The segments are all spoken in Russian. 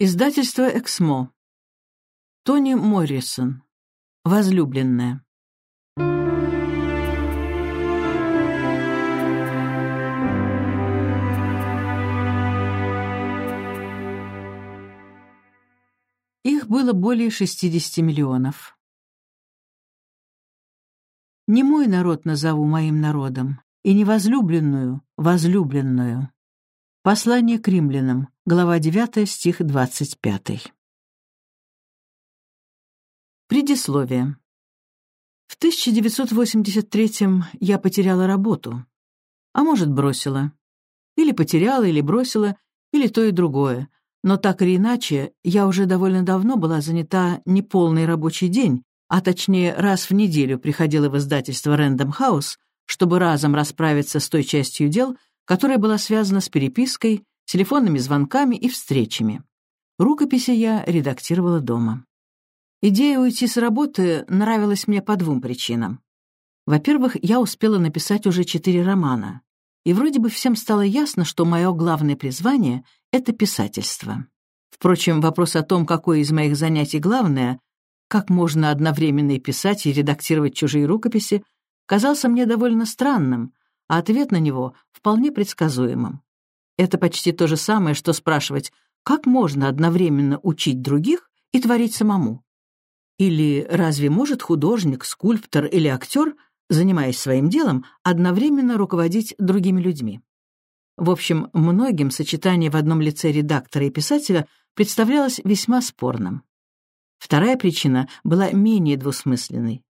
Издательство «Эксмо». Тони Моррисон. Возлюбленная. Их было более 60 миллионов. Не мой народ назову моим народом, и не возлюбленную, возлюбленную. Послание к римлянам, глава 9, стих 25. Предисловие. В 1983 я потеряла работу. А может, бросила. Или потеряла, или бросила, или то и другое. Но так или иначе, я уже довольно давно была занята не полный рабочий день, а точнее раз в неделю приходила в издательство Random House, чтобы разом расправиться с той частью дел, которая была связана с перепиской, телефонными звонками и встречами. Рукописи я редактировала дома. Идея уйти с работы нравилась мне по двум причинам. Во-первых, я успела написать уже четыре романа, и вроде бы всем стало ясно, что мое главное призвание — это писательство. Впрочем, вопрос о том, какое из моих занятий главное, как можно одновременно и писать, и редактировать чужие рукописи, казался мне довольно странным, а ответ на него вполне предсказуемым. Это почти то же самое, что спрашивать, как можно одновременно учить других и творить самому. Или разве может художник, скульптор или актер, занимаясь своим делом, одновременно руководить другими людьми? В общем, многим сочетание в одном лице редактора и писателя представлялось весьма спорным. Вторая причина была менее двусмысленной.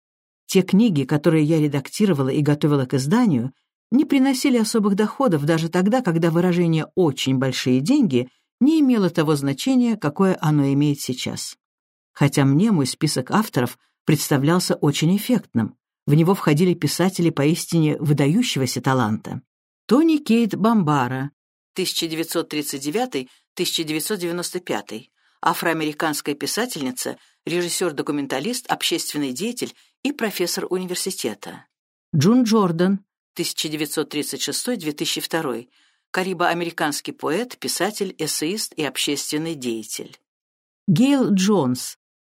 Те книги, которые я редактировала и готовила к изданию, не приносили особых доходов даже тогда, когда выражение «очень большие деньги» не имело того значения, какое оно имеет сейчас. Хотя мне мой список авторов представлялся очень эффектным. В него входили писатели поистине выдающегося таланта. Тони Кейт Бамбара, 1939-1995, афроамериканская писательница, режиссер-документалист, общественный деятель и профессор университета. Джун Джордан, 1936-2002, карибо-американский поэт, писатель, эссеист и общественный деятель. Гейл Джонс,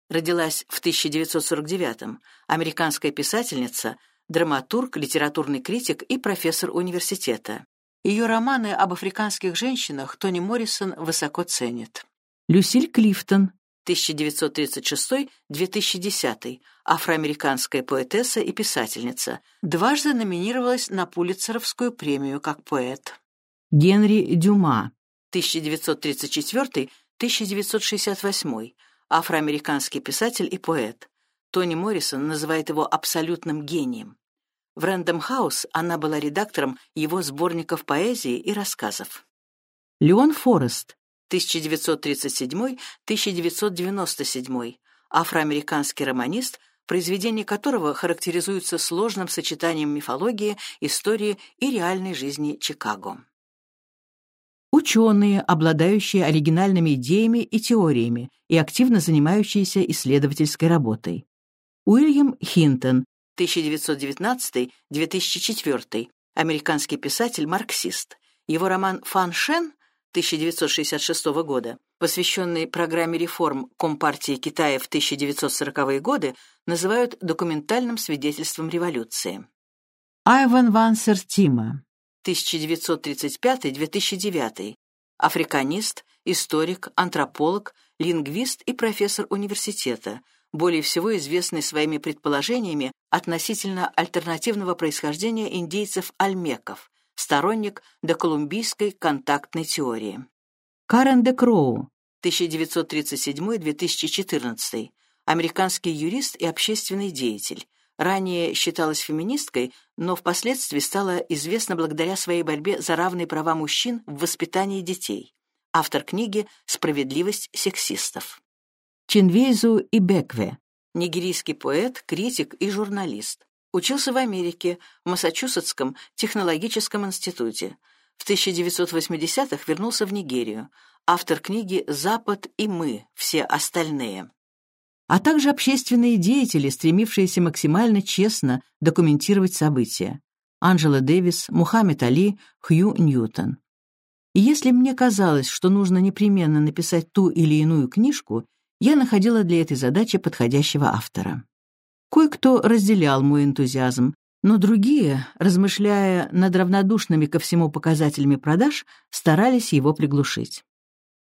родилась в 1949-м, американская писательница, драматург, литературный критик и профессор университета. Ее романы об африканских женщинах Тони Моррисон высоко ценит. Люсиль Клифтон, 1936-2010, афроамериканская поэтесса и писательница, дважды номинировалась на Пулитцеровскую премию как поэт. Генри Дюма, 1934-1968, афроамериканский писатель и поэт. Тони Моррисон называет его абсолютным гением. В Рэндом Хаус она была редактором его сборников поэзии и рассказов. Леон Форест, 1937-1997, афроамериканский романист, произведения которого характеризуются сложным сочетанием мифологии, истории и реальной жизни Чикаго. Ученые, обладающие оригинальными идеями и теориями и активно занимающиеся исследовательской работой. Уильям Хинтон, 1919-2004, американский писатель-марксист. Его роман «Фан Шен» 1966 года, посвященный программе реформ Компартии Китая в 1940-е годы, называют документальным свидетельством революции. Айван Ван Сертима, 1935-2009, африканист, историк, антрополог, лингвист и профессор университета, более всего известный своими предположениями относительно альтернативного происхождения индейцев-альмеков, сторонник доколумбийской контактной теории. Карен де Кроу, 1937-2014, американский юрист и общественный деятель. Ранее считалась феминисткой, но впоследствии стала известна благодаря своей борьбе за равные права мужчин в воспитании детей. Автор книги «Справедливость сексистов». Чинвейзу Ибекве, нигерийский поэт, критик и журналист. Учился в Америке, в Массачусетском технологическом институте. В 1980-х вернулся в Нигерию. Автор книги «Запад и мы. Все остальные» а также общественные деятели, стремившиеся максимально честно документировать события. Анджела Дэвис, Мухаммед Али, Хью Ньютон. И если мне казалось, что нужно непременно написать ту или иную книжку, я находила для этой задачи подходящего автора. Кое-кто разделял мой энтузиазм, но другие, размышляя над равнодушными ко всему показателями продаж, старались его приглушить.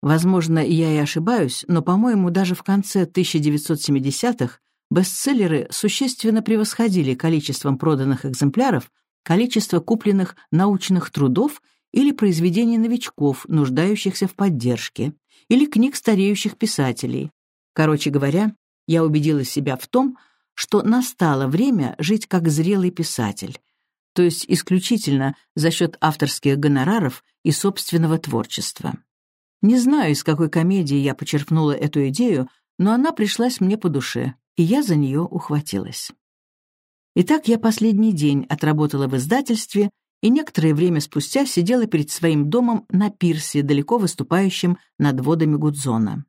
Возможно, я и ошибаюсь, но, по-моему, даже в конце 1970-х бестселлеры существенно превосходили количеством проданных экземпляров количество купленных научных трудов или произведений новичков, нуждающихся в поддержке, или книг стареющих писателей. Короче говоря, я убедила себя в том, что настало время жить как зрелый писатель, то есть исключительно за счет авторских гонораров и собственного творчества. Не знаю, из какой комедии я почерпнула эту идею, но она пришлась мне по душе, и я за нее ухватилась. Итак, я последний день отработала в издательстве и некоторое время спустя сидела перед своим домом на пирсе, далеко выступающем над водами Гудзона.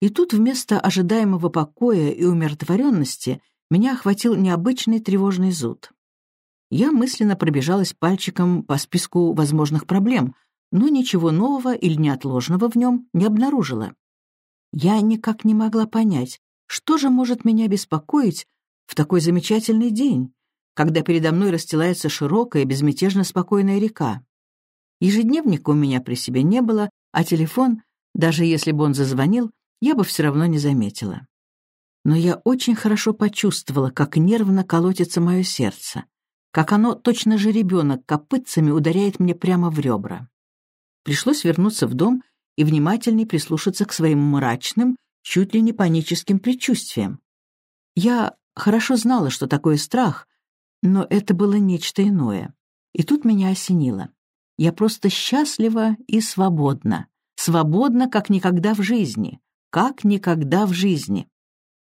И тут вместо ожидаемого покоя и умиротворенности меня охватил необычный тревожный зуд. Я мысленно пробежалась пальчиком по списку возможных проблем, но ничего нового или неотложного в нем не обнаружила. Я никак не могла понять, что же может меня беспокоить в такой замечательный день, когда передо мной расстилается широкая, безмятежно спокойная река. Ежедневника у меня при себе не было, а телефон, даже если бы он зазвонил, я бы все равно не заметила. Но я очень хорошо почувствовала, как нервно колотится мое сердце, как оно, точно же ребенок, копытцами ударяет мне прямо в ребра. Пришлось вернуться в дом и внимательней прислушаться к своим мрачным, чуть ли не паническим предчувствиям. Я хорошо знала, что такое страх, но это было нечто иное. И тут меня осенило. Я просто счастлива и свободна. Свободна, как никогда в жизни. Как никогда в жизни.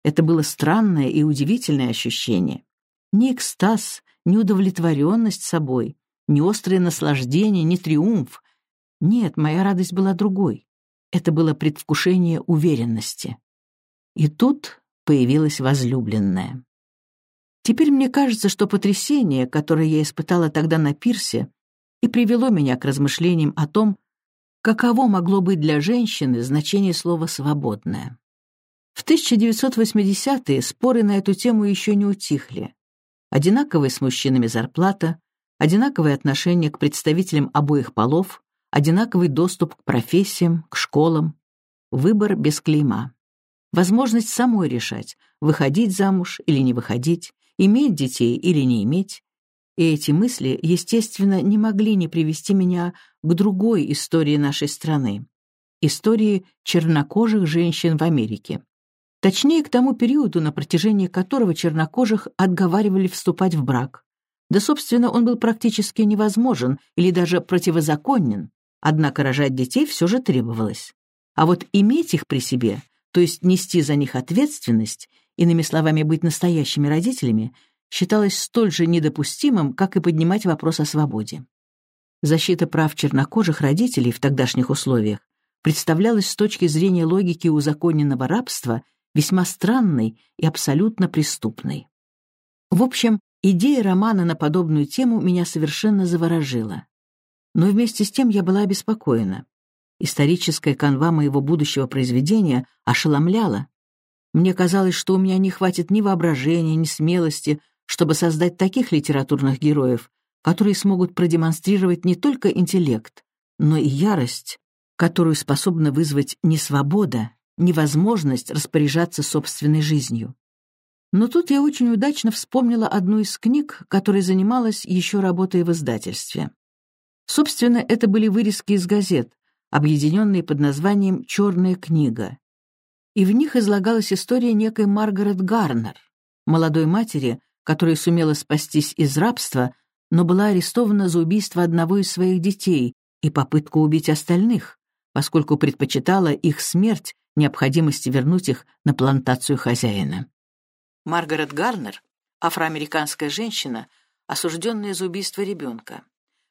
Это было странное и удивительное ощущение. Ни экстаз, ни удовлетворенность собой, ни острое наслаждение, ни триумф. Нет, моя радость была другой. Это было предвкушение уверенности. И тут появилась возлюбленная. Теперь мне кажется, что потрясение, которое я испытала тогда на пирсе, и привело меня к размышлениям о том, каково могло быть для женщины значение слова «свободное». В 1980-е споры на эту тему еще не утихли. Одинаковая с мужчинами зарплата, одинаковое отношение к представителям обоих полов, одинаковый доступ к профессиям, к школам, выбор без клейма. Возможность самой решать, выходить замуж или не выходить, иметь детей или не иметь. И эти мысли, естественно, не могли не привести меня к другой истории нашей страны. Истории чернокожих женщин в Америке. Точнее, к тому периоду, на протяжении которого чернокожих отговаривали вступать в брак. Да, собственно, он был практически невозможен или даже противозаконен, однако рожать детей все же требовалось. А вот иметь их при себе, то есть нести за них ответственность, иными словами, быть настоящими родителями, считалось столь же недопустимым, как и поднимать вопрос о свободе. Защита прав чернокожих родителей в тогдашних условиях представлялась с точки зрения логики узаконенного рабства весьма странной и абсолютно преступной. В общем, идея романа на подобную тему меня совершенно заворожила. Но вместе с тем я была обеспокоена. Историческая канва моего будущего произведения ошеломляла, мне казалось, что у меня не хватит ни воображения, ни смелости, чтобы создать таких литературных героев, которые смогут продемонстрировать не только интеллект, но и ярость, которую способна вызвать не свобода, невозможность распоряжаться собственной жизнью. Но тут я очень удачно вспомнила одну из книг, которой занималась еще работая в издательстве. Собственно, это были вырезки из газет, объединенные под названием «Черная книга», и в них излагалась история некой Маргарет Гарнер, молодой матери, которая сумела спастись из рабства, но была арестована за убийство одного из своих детей и попытку убить остальных, поскольку предпочитала их смерть необходимости вернуть их на плантацию хозяина. Маргарет Гарнер — афроамериканская женщина, осужденная за убийство ребенка.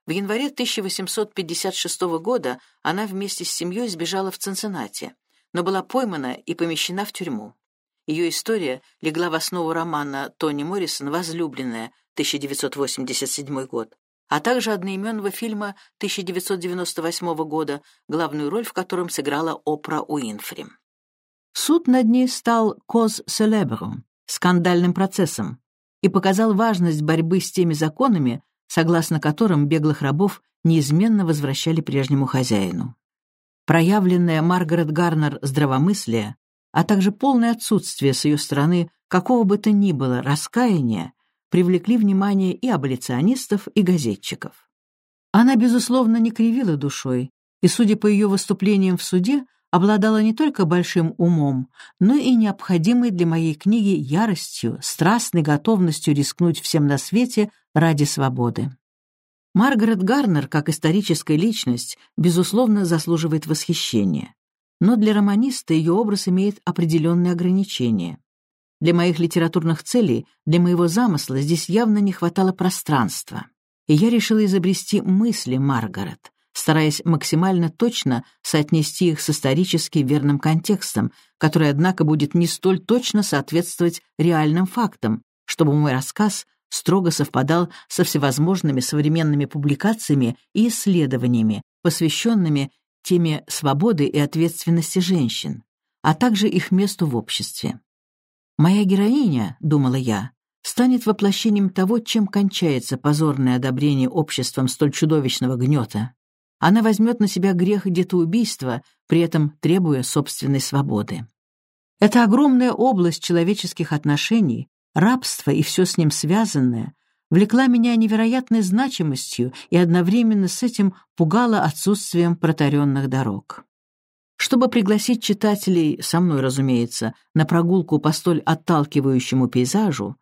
В январе 1856 года она вместе с семьей сбежала в Цинциннати но была поймана и помещена в тюрьму. Ее история легла в основу романа Тони Моррисон «Возлюбленная» 1987 год, а также одноименного фильма 1998 года, главную роль в котором сыграла Опра Уинфри. Суд над ней стал «коз селебрум» — скандальным процессом, и показал важность борьбы с теми законами, согласно которым беглых рабов неизменно возвращали прежнему хозяину. Проявленное Маргарет Гарнер здравомыслие, а также полное отсутствие с ее стороны какого бы то ни было раскаяния, привлекли внимание и аболиционистов, и газетчиков. Она, безусловно, не кривила душой, и, судя по ее выступлениям в суде, обладала не только большим умом, но и необходимой для моей книги яростью, страстной готовностью рискнуть всем на свете ради свободы. Маргарет Гарнер, как историческая личность, безусловно, заслуживает восхищения. Но для романиста ее образ имеет определенные ограничения. Для моих литературных целей, для моего замысла здесь явно не хватало пространства. И я решила изобрести мысли Маргарет, стараясь максимально точно соотнести их с исторически верным контекстом, который, однако, будет не столь точно соответствовать реальным фактам, чтобы мой рассказ строго совпадал со всевозможными современными публикациями и исследованиями, посвященными теме свободы и ответственности женщин, а также их месту в обществе. «Моя героиня», — думала я, — станет воплощением того, чем кончается позорное одобрение обществом столь чудовищного гнета. Она возьмет на себя грех детоубийства, при этом требуя собственной свободы. Эта огромная область человеческих отношений, рабство и все с ним связанное, влекла меня невероятной значимостью и одновременно с этим пугала отсутствием протаренных дорог. Чтобы пригласить читателей, со мной, разумеется, на прогулку по столь отталкивающему пейзажу,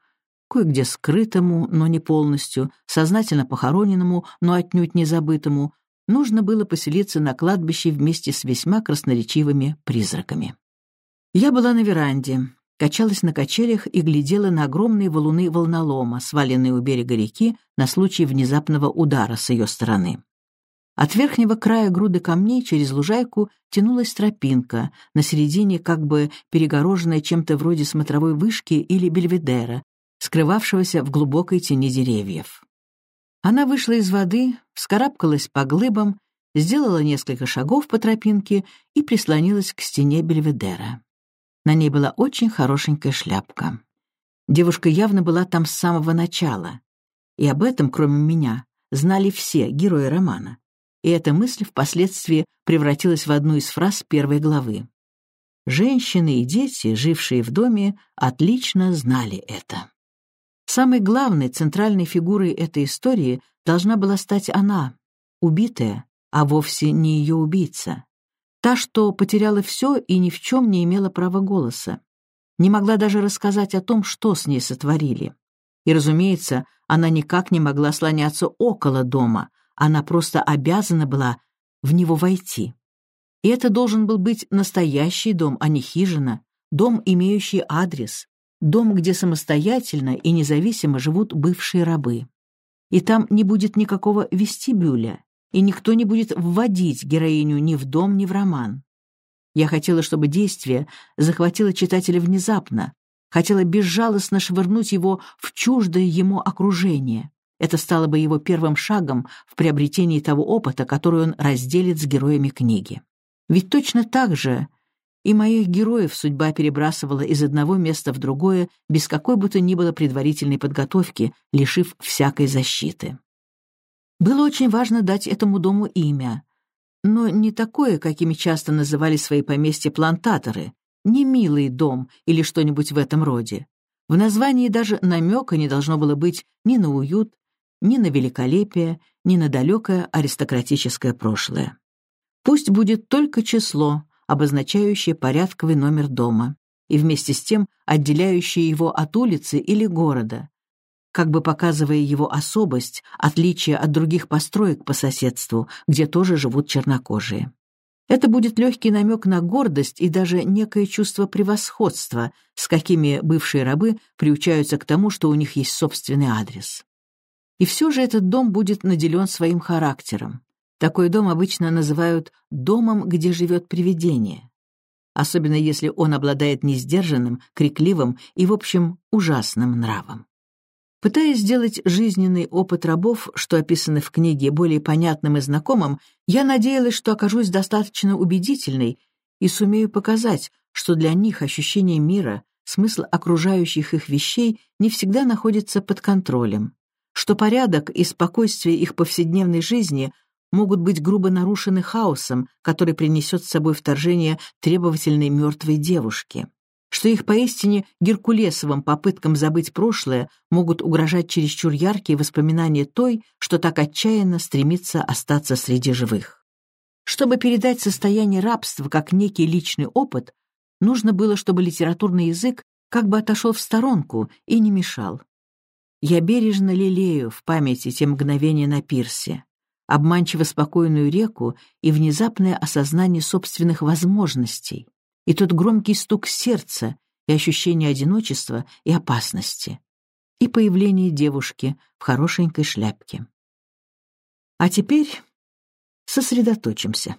кое-где скрытому, но не полностью, сознательно похороненному, но отнюдь не забытому, нужно было поселиться на кладбище вместе с весьма красноречивыми призраками. Я была на веранде, качалась на качелях и глядела на огромные валуны волнолома, сваленные у берега реки на случай внезапного удара с ее стороны. От верхнего края груды камней через лужайку тянулась тропинка, на середине как бы перегороженная чем-то вроде смотровой вышки или бельведера, скрывавшегося в глубокой тени деревьев. Она вышла из воды, вскарабкалась по глыбам, сделала несколько шагов по тропинке и прислонилась к стене бельведера. На ней была очень хорошенькая шляпка. Девушка явно была там с самого начала. И об этом, кроме меня, знали все герои романа и эта мысль впоследствии превратилась в одну из фраз первой главы. Женщины и дети, жившие в доме, отлично знали это. Самой главной центральной фигурой этой истории должна была стать она, убитая, а вовсе не ее убийца. Та, что потеряла все и ни в чем не имела права голоса. Не могла даже рассказать о том, что с ней сотворили. И, разумеется, она никак не могла слоняться около дома, она просто обязана была в него войти. И это должен был быть настоящий дом, а не хижина, дом, имеющий адрес, дом, где самостоятельно и независимо живут бывшие рабы. И там не будет никакого вестибюля, и никто не будет вводить героиню ни в дом, ни в роман. Я хотела, чтобы действие захватило читателя внезапно, хотела безжалостно швырнуть его в чуждое ему окружение. Это стало бы его первым шагом в приобретении того опыта, который он разделит с героями книги. Ведь точно так же и моих героев судьба перебрасывала из одного места в другое без какой бы то ни было предварительной подготовки, лишив всякой защиты. Было очень важно дать этому дому имя, но не такое, какими часто называли свои поместья плантаторы, не «милый дом» или что-нибудь в этом роде. В названии даже намека не должно было быть ни на уют, ни на великолепие, ни на далекое аристократическое прошлое. Пусть будет только число, обозначающее порядковый номер дома, и вместе с тем отделяющее его от улицы или города, как бы показывая его особость, отличие от других построек по соседству, где тоже живут чернокожие. Это будет легкий намек на гордость и даже некое чувство превосходства, с какими бывшие рабы приучаются к тому, что у них есть собственный адрес. И все же этот дом будет наделен своим характером. Такой дом обычно называют «домом, где живет привидение», особенно если он обладает несдержанным, крикливым и, в общем, ужасным нравом. Пытаясь сделать жизненный опыт рабов, что описано в книге, более понятным и знакомым, я надеялась, что окажусь достаточно убедительной и сумею показать, что для них ощущение мира, смысл окружающих их вещей не всегда находится под контролем, что порядок и спокойствие их повседневной жизни могут быть грубо нарушены хаосом, который принесет с собой вторжение требовательной мертвой девушки что их поистине геркулесовым попыткам забыть прошлое могут угрожать чересчур яркие воспоминания той, что так отчаянно стремится остаться среди живых. Чтобы передать состояние рабства как некий личный опыт, нужно было, чтобы литературный язык как бы отошел в сторонку и не мешал. Я бережно лелею в памяти те мгновения на пирсе, обманчиво спокойную реку и внезапное осознание собственных возможностей, и тот громкий стук сердца, и ощущение одиночества и опасности, и появление девушки в хорошенькой шляпке. А теперь сосредоточимся.